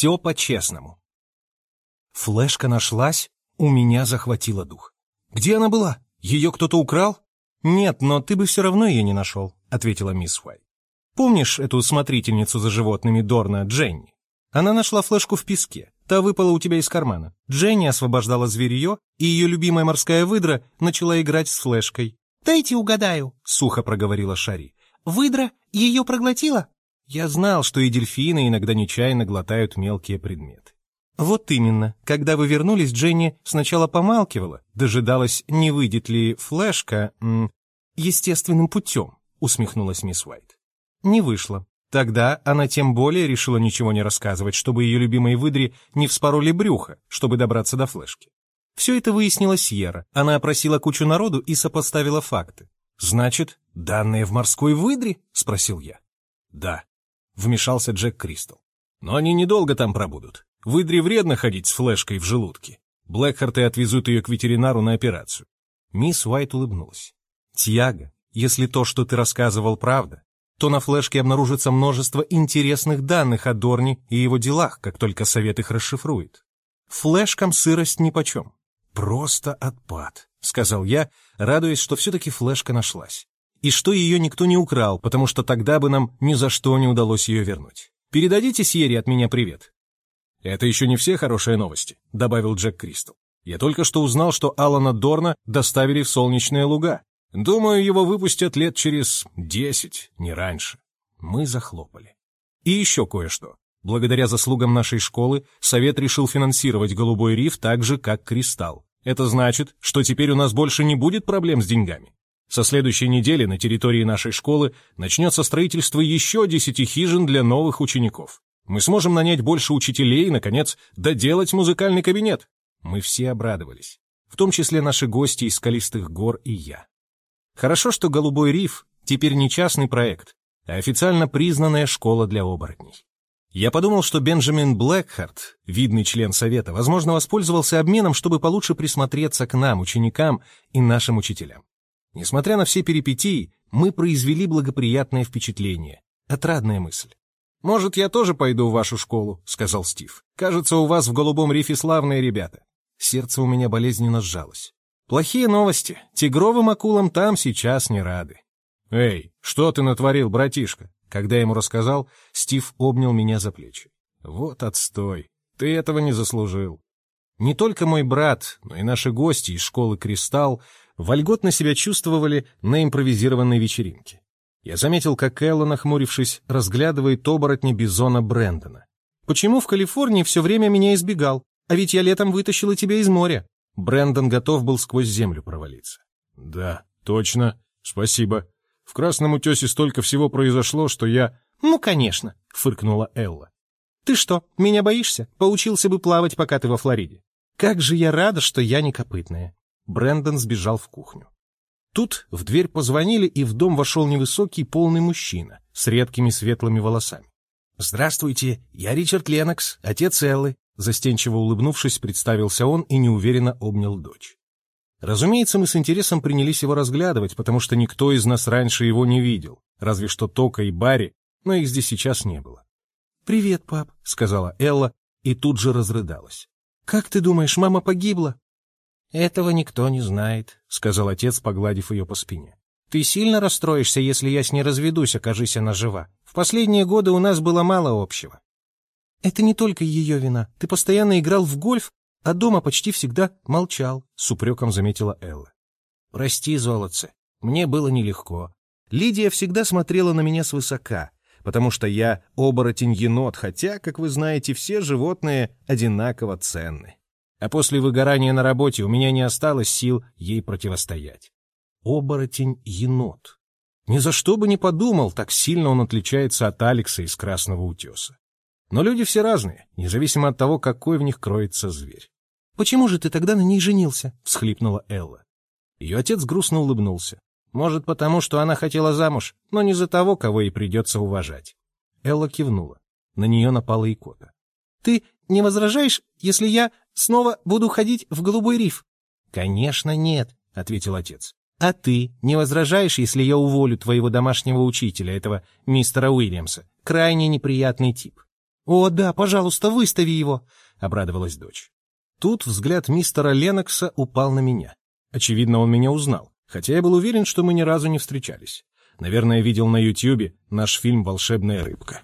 Все по-честному. Флешка нашлась, у меня захватило дух. Где она была? Ее кто-то украл? Нет, но ты бы все равно ее не нашел, ответила мисс Уайт. Помнишь эту смотрительницу за животными Дорна, Дженни? Она нашла флешку в песке. Та выпала у тебя из кармана. Дженни освобождала зверье, и ее любимая морская выдра начала играть с флешкой. «Дайте угадаю», — сухо проговорила Шари. «Выдра ее проглотила?» Я знал, что и дельфины иногда нечаянно глотают мелкие предметы. Вот именно. Когда вы вернулись, Дженни сначала помалкивала, дожидалась, не выйдет ли флешка м, естественным путем, усмехнулась мисс Уайт. Не вышло. Тогда она тем более решила ничего не рассказывать, чтобы ее любимой выдре не вспороли брюхо, чтобы добраться до флешки. Все это выяснила Сьерра. Она опросила кучу народу и сопоставила факты. «Значит, данные в морской выдре?» — спросил я. «Да», — вмешался Джек Кристал. «Но они недолго там пробудут. Выдре вредно ходить с флешкой в желудке. Блэкхарты отвезут ее к ветеринару на операцию». Мисс Уайт улыбнулась. «Тьяго, если то, что ты рассказывал, правда, то на флешке обнаружится множество интересных данных о Дорне и его делах, как только совет их расшифрует. Флешкам сырость нипочем. Просто отпад, сказал я, радуясь, что все-таки флешка нашлась. И что ее никто не украл, потому что тогда бы нам ни за что не удалось ее вернуть. Передадите Сьерри от меня привет. Это еще не все хорошие новости, добавил Джек Кристал. Я только что узнал, что Алана Дорна доставили в солнечные луга. Думаю, его выпустят лет через десять, не раньше. Мы захлопали. И еще кое-что. Благодаря заслугам нашей школы Совет решил финансировать «Голубой риф» так же, как «Кристалл». Это значит, что теперь у нас больше не будет проблем с деньгами. Со следующей недели на территории нашей школы начнется строительство еще десяти хижин для новых учеников. Мы сможем нанять больше учителей и, наконец, доделать музыкальный кабинет. Мы все обрадовались, в том числе наши гости из скалистых гор и я. Хорошо, что «Голубой риф» теперь не частный проект, а официально признанная школа для оборотней. Я подумал, что Бенджамин Блэкхарт, видный член совета, возможно, воспользовался обменом, чтобы получше присмотреться к нам, ученикам и нашим учителям. Несмотря на все перипетии, мы произвели благоприятное впечатление. Отрадная мысль. «Может, я тоже пойду в вашу школу», — сказал Стив. «Кажется, у вас в Голубом рифе славные ребята». Сердце у меня болезненно сжалось. Плохие новости. Тигровым акулам там сейчас не рады. «Эй, что ты натворил, братишка?» Когда я ему рассказал, Стив обнял меня за плечи. «Вот отстой. Ты этого не заслужил». Не только мой брат, но и наши гости из школы «Кристалл» вольготно себя чувствовали на импровизированной вечеринке. Я заметил, как Элла, нахмурившись, разглядывает оборотня Бизона Брэндона. «Почему в Калифорнии все время меня избегал? А ведь я летом вытащила тебя из моря. Брендон готов был сквозь землю провалиться. «Да, точно. Спасибо. В Красном утесе столько всего произошло, что я...» «Ну, конечно», — фыркнула Элла. «Ты что, меня боишься? Поучился бы плавать, пока ты во Флориде. Как же я рада, что я не копытная». Брендон сбежал в кухню. Тут в дверь позвонили, и в дом вошел невысокий полный мужчина с редкими светлыми волосами. «Здравствуйте, я Ричард Ленокс, отец Эллы. Застенчиво улыбнувшись, представился он и неуверенно обнял дочь. Разумеется, мы с интересом принялись его разглядывать, потому что никто из нас раньше его не видел, разве что Тока и Барри, но их здесь сейчас не было. «Привет, пап», — сказала Элла и тут же разрыдалась. «Как ты думаешь, мама погибла?» «Этого никто не знает», — сказал отец, погладив ее по спине. «Ты сильно расстроишься, если я с ней разведусь, окажись она жива. В последние годы у нас было мало общего. «Это не только ее вина. Ты постоянно играл в гольф, а дома почти всегда молчал», — с упреком заметила Элла. «Прости, золотце, мне было нелегко. Лидия всегда смотрела на меня свысока, потому что я оборотень-енот, хотя, как вы знаете, все животные одинаково ценны. А после выгорания на работе у меня не осталось сил ей противостоять. Оборотень-енот. Ни за что бы не подумал, так сильно он отличается от Алекса из Красного Утеса. Но люди все разные, независимо от того, какой в них кроется зверь. «Почему же ты тогда на ней женился?» — всхлипнула Элла. Ее отец грустно улыбнулся. «Может, потому что она хотела замуж, но не за того, кого ей придется уважать». Элла кивнула. На нее напала икота. «Ты не возражаешь, если я снова буду ходить в голубой риф?» «Конечно нет», — ответил отец. «А ты не возражаешь, если я уволю твоего домашнего учителя, этого мистера Уильямса? Крайне неприятный тип». «О, да, пожалуйста, выстави его!» — обрадовалась дочь. Тут взгляд мистера Ленокса упал на меня. Очевидно, он меня узнал, хотя я был уверен, что мы ни разу не встречались. Наверное, видел на Ютьюбе наш фильм «Волшебная рыбка».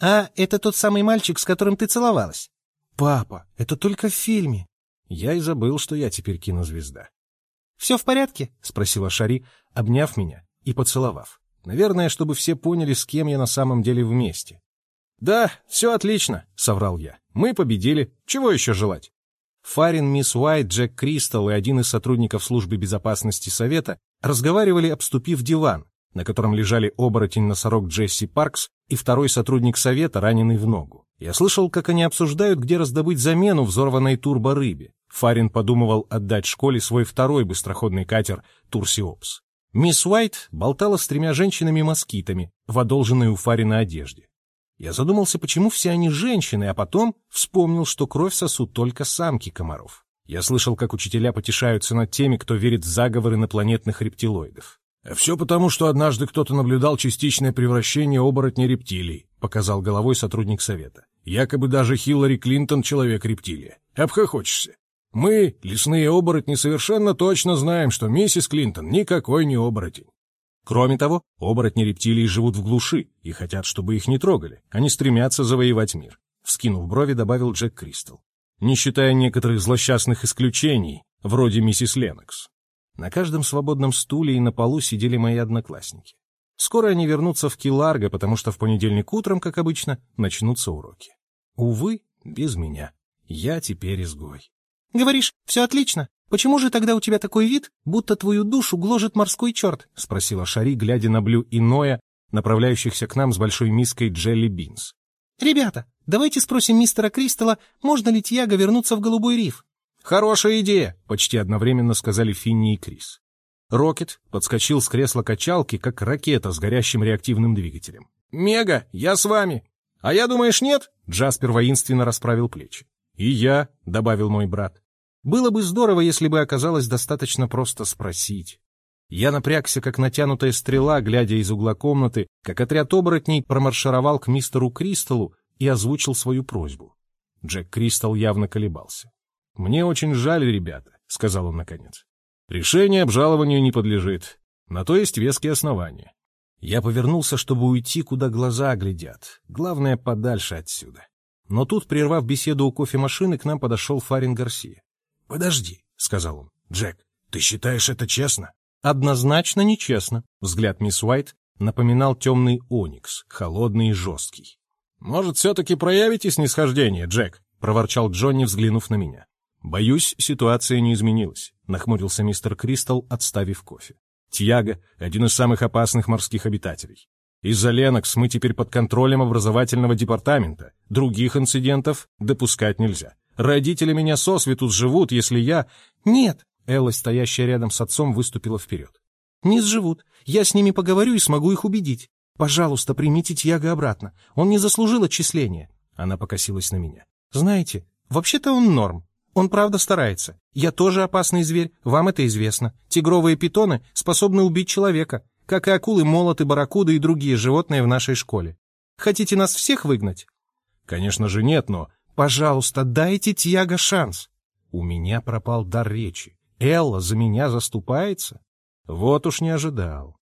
«А, это тот самый мальчик, с которым ты целовалась?» «Папа, это только в фильме». Я и забыл, что я теперь кинозвезда. «Все в порядке?» — спросила Шари, обняв меня и поцеловав. Наверное, чтобы все поняли, с кем я на самом деле вместе. «Да, все отлично», — соврал я. «Мы победили. Чего еще желать?» Фарин, мисс Уайт, Джек Кристал и один из сотрудников службы безопасности Совета разговаривали, обступив диван, на котором лежали оборотень-носорог Джесси Паркс и второй сотрудник Совета, раненый в ногу. Я слышал, как они обсуждают, где раздобыть замену взорванной турборыбе. Фарин подумывал отдать школе свой второй быстроходный катер «Турсиопс». Мисс Уайт болтала с тремя женщинами-москитами в одолженной у Фарина одежде. Я задумался, почему все они женщины, а потом вспомнил, что кровь сосут только самки комаров. Я слышал, как учителя потешаются над теми, кто верит в заговоры инопланетных рептилоидов. «А «Все потому, что однажды кто-то наблюдал частичное превращение оборотней рептилий», показал головой сотрудник совета. «Якобы даже Хиллари Клинтон — человек-рептилия. Обхохочешься. Мы, лесные оборотни, совершенно точно знаем, что миссис Клинтон никакой не оборотень. Кроме того, оборотни рептилии живут в глуши и хотят, чтобы их не трогали. Они стремятся завоевать мир. Вскинув брови, добавил Джек Кристал. Не считая некоторых злосчастных исключений, вроде миссис Ленокс. На каждом свободном стуле и на полу сидели мои одноклассники. Скоро они вернутся в Киларго, потому что в понедельник утром, как обычно, начнутся уроки. Увы, без меня. Я теперь изгой. — Говоришь, все отлично? «Почему же тогда у тебя такой вид, будто твою душу гложет морской черт?» — спросила Шари, глядя на Блю и Ноя, направляющихся к нам с большой миской Джелли Бинс. «Ребята, давайте спросим мистера Кристалла, можно ли Тьяго вернуться в Голубой риф?» «Хорошая идея!» — почти одновременно сказали Финни и Крис. Рокет подскочил с кресла качалки, как ракета с горящим реактивным двигателем. «Мега, я с вами!» «А я, думаешь, нет?» — Джаспер воинственно расправил плечи. «И я», — добавил мой брат. Было бы здорово, если бы оказалось достаточно просто спросить. Я напрягся, как натянутая стрела, глядя из угла комнаты, как отряд оборотней промаршировал к мистеру Кристаллу и озвучил свою просьбу. Джек Кристалл явно колебался. «Мне очень жаль, ребята», — сказал он наконец. «Решение обжалованию не подлежит. На то есть веские основания». Я повернулся, чтобы уйти, куда глаза глядят. Главное, подальше отсюда. Но тут, прервав беседу у кофемашины, к нам подошел Фарин Гарсия. «Подожди», — сказал он. «Джек, ты считаешь это честно?» «Однозначно нечестно», — взгляд мисс Уайт напоминал темный оникс, холодный и жесткий. «Может, все-таки проявите снисхождение, Джек?» — проворчал Джонни, взглянув на меня. «Боюсь, ситуация не изменилась», — нахмурился мистер Кристал, отставив кофе. «Тьяго — один из самых опасных морских обитателей. Из-за Ленокс мы теперь под контролем образовательного департамента. Других инцидентов допускать нельзя. Родители меня сосвету сживут, если я... Нет. Элла, стоящая рядом с отцом, выступила вперед. Не сживут. Я с ними поговорю и смогу их убедить. Пожалуйста, примите Тьяго обратно. Он не заслужил отчисления. Она покосилась на меня. Знаете, вообще-то он норм. Он правда старается. Я тоже опасный зверь, вам это известно. Тигровые питоны способны убить человека, как и акулы, молоты, барракуды и другие животные в нашей школе. Хотите нас всех выгнать? Конечно же нет, но Пожалуйста, дайте Тьяго шанс. У меня пропал дар речи. Элла за меня заступается? Вот уж не ожидал.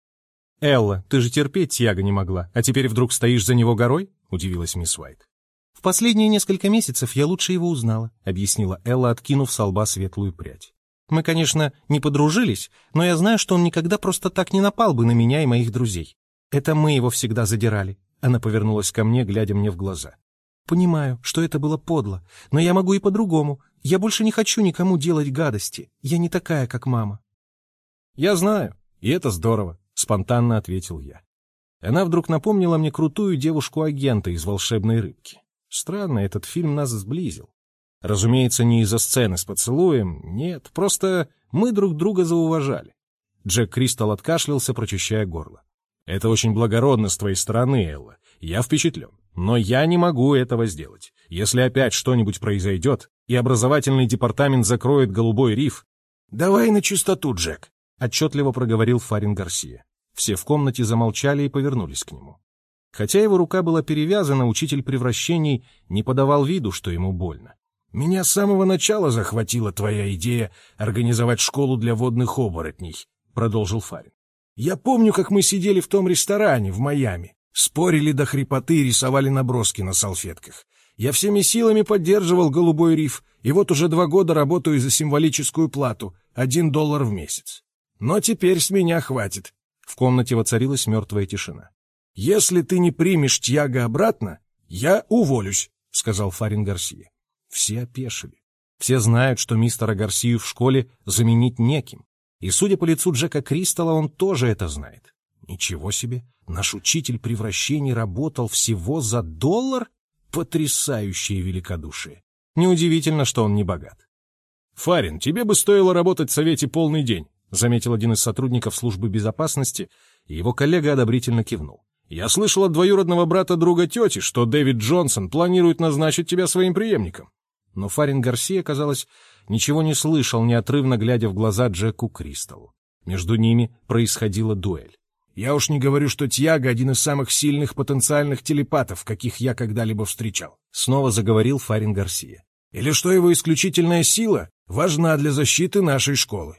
Элла, ты же терпеть Тьяго не могла, а теперь вдруг стоишь за него горой? Удивилась мисс Уайт. Последние несколько месяцев я лучше его узнала, объяснила Элла, откинув с лба светлую прядь. Мы, конечно, не подружились, но я знаю, что он никогда просто так не напал бы на меня и моих друзей. Это мы его всегда задирали. Она повернулась ко мне, глядя мне в глаза. Понимаю, что это было подло, но я могу и по-другому. Я больше не хочу никому делать гадости. Я не такая, как мама. Я знаю, и это здорово, спонтанно ответил я. Она вдруг напомнила мне крутую девушку-агента из «Волшебной рыбки». Странно, этот фильм нас сблизил. Разумеется, не из-за сцены с поцелуем, нет, просто мы друг друга зауважали. Джек Кристал откашлялся, прочищая горло. «Это очень благородно с твоей стороны, Элла. Я впечатлен. Но я не могу этого сделать. Если опять что-нибудь произойдет, и образовательный департамент закроет голубой риф... — Давай на чистоту, Джек, — отчетливо проговорил Фарин Гарсия. Все в комнате замолчали и повернулись к нему. Хотя его рука была перевязана, учитель превращений не подавал виду, что ему больно. «Меня с самого начала захватила твоя идея организовать школу для водных оборотней», — продолжил Фарин. «Я помню, как мы сидели в том ресторане в Майами, спорили до хрипоты и рисовали наброски на салфетках. Я всеми силами поддерживал «Голубой риф», и вот уже два года работаю за символическую плату — один доллар в месяц. Но теперь с меня хватит. В комнате воцарилась мертвая тишина. «Если ты не примешь Тьяго обратно, я уволюсь», — сказал Фарин Гарсия. Все опешили. Все знают, что мистера Гарсию в школе заменить неким. И, судя по лицу Джека Кристалла, он тоже это знает. Ничего себе! Наш учитель превращений работал всего за доллар? Потрясающее великодушие. Неудивительно, что он не богат. «Фарин, тебе бы стоило работать в Совете полный день», заметил один из сотрудников службы безопасности, и его коллега одобрительно кивнул. «Я слышал от двоюродного брата друга тети, что Дэвид Джонсон планирует назначить тебя своим преемником». Но Фарин Гарсия, казалось, ничего не слышал, неотрывно глядя в глаза Джеку Кристаллу. Между ними происходила дуэль. Я уж не говорю, что Тьяго — один из самых сильных потенциальных телепатов, каких я когда-либо встречал. Снова заговорил Фарин Гарсия. Или что его исключительная сила важна для защиты нашей школы.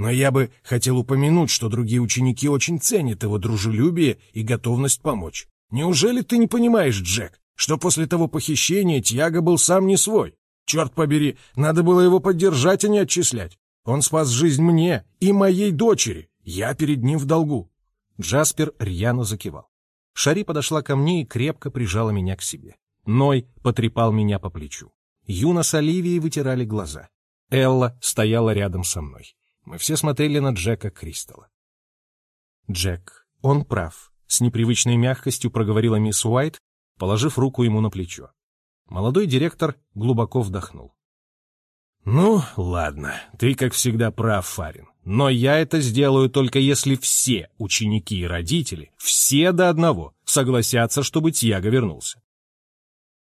Но я бы хотел упомянуть, что другие ученики очень ценят его дружелюбие и готовность помочь. Неужели ты не понимаешь, Джек, что после того похищения Тьяго был сам не свой? Черт побери, надо было его поддержать, а не отчислять. Он спас жизнь мне и моей дочери. Я перед ним в долгу. Джаспер рьяно закивал. Шари подошла ко мне и крепко прижала меня к себе. Ной потрепал меня по плечу. Юна с Оливией вытирали глаза. Элла стояла рядом со мной. Мы все смотрели на Джека Кристалла. «Джек, он прав», — с непривычной мягкостью проговорила мисс Уайт, положив руку ему на плечо. Молодой директор глубоко вдохнул. «Ну, ладно, ты, как всегда, прав, Фарин. Но я это сделаю только если все ученики и родители, все до одного, согласятся, чтобы Тьяго вернулся.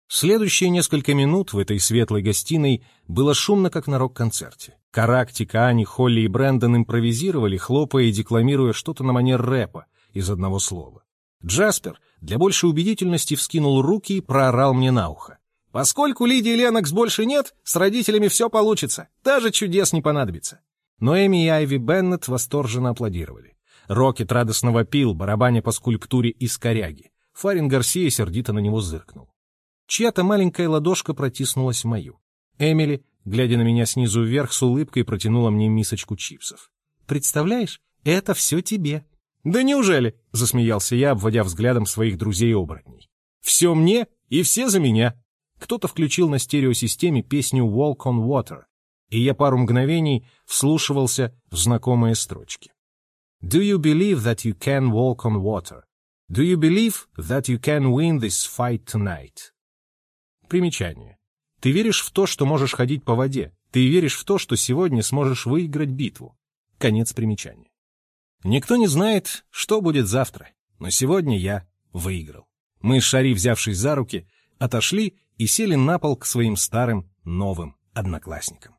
Следующие несколько минут в этой светлой гостиной было шумно, как на рок-концерте. Каракти, Каани, Холли и Брэндон импровизировали, хлопая и декламируя что-то на манер рэпа из одного слова. Джаспер для большей убедительности вскинул руки и проорал мне на ухо. «Поскольку Лидии Ленокс больше нет, с родителями все получится, даже чудес не понадобится. Но Эми и Айви Беннет восторженно аплодировали. Рокет радостно вопил, барабаня по скульптуре из коряги. Фарин Гарсия сердито на него зыркнул. Чья-то маленькая ладошка протиснулась в мою. Эмили, глядя на меня снизу вверх, с улыбкой протянула мне мисочку чипсов. «Представляешь, это все тебе». «Да неужели?» — засмеялся я, обводя взглядом своих друзей-оборотней. «Все мне и все за меня». Кто-то включил на стереосистеме песню «Walk on Water», и я пару мгновений вслушивался в знакомые строчки. Do you believe that you can walk on water? Do you believe that you can win this fight tonight? Примечание. Ты веришь в то, что можешь ходить по воде. Ты веришь в то, что сегодня сможешь выиграть битву. Конец примечания. Никто не знает, что будет завтра, но сегодня я выиграл. Мы с Шари, взявшись за руки, отошли и сели на пол к своим старым новым одноклассникам.